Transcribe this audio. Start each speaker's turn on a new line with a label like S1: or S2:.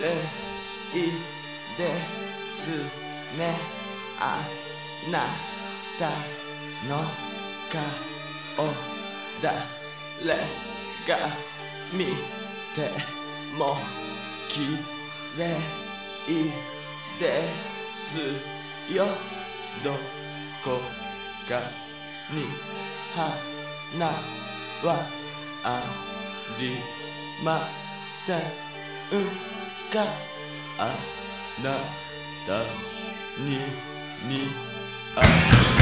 S1: れいですね。あなたの顔誰が見ても綺麗ですよ。どこかに花はありませんかあなたに似合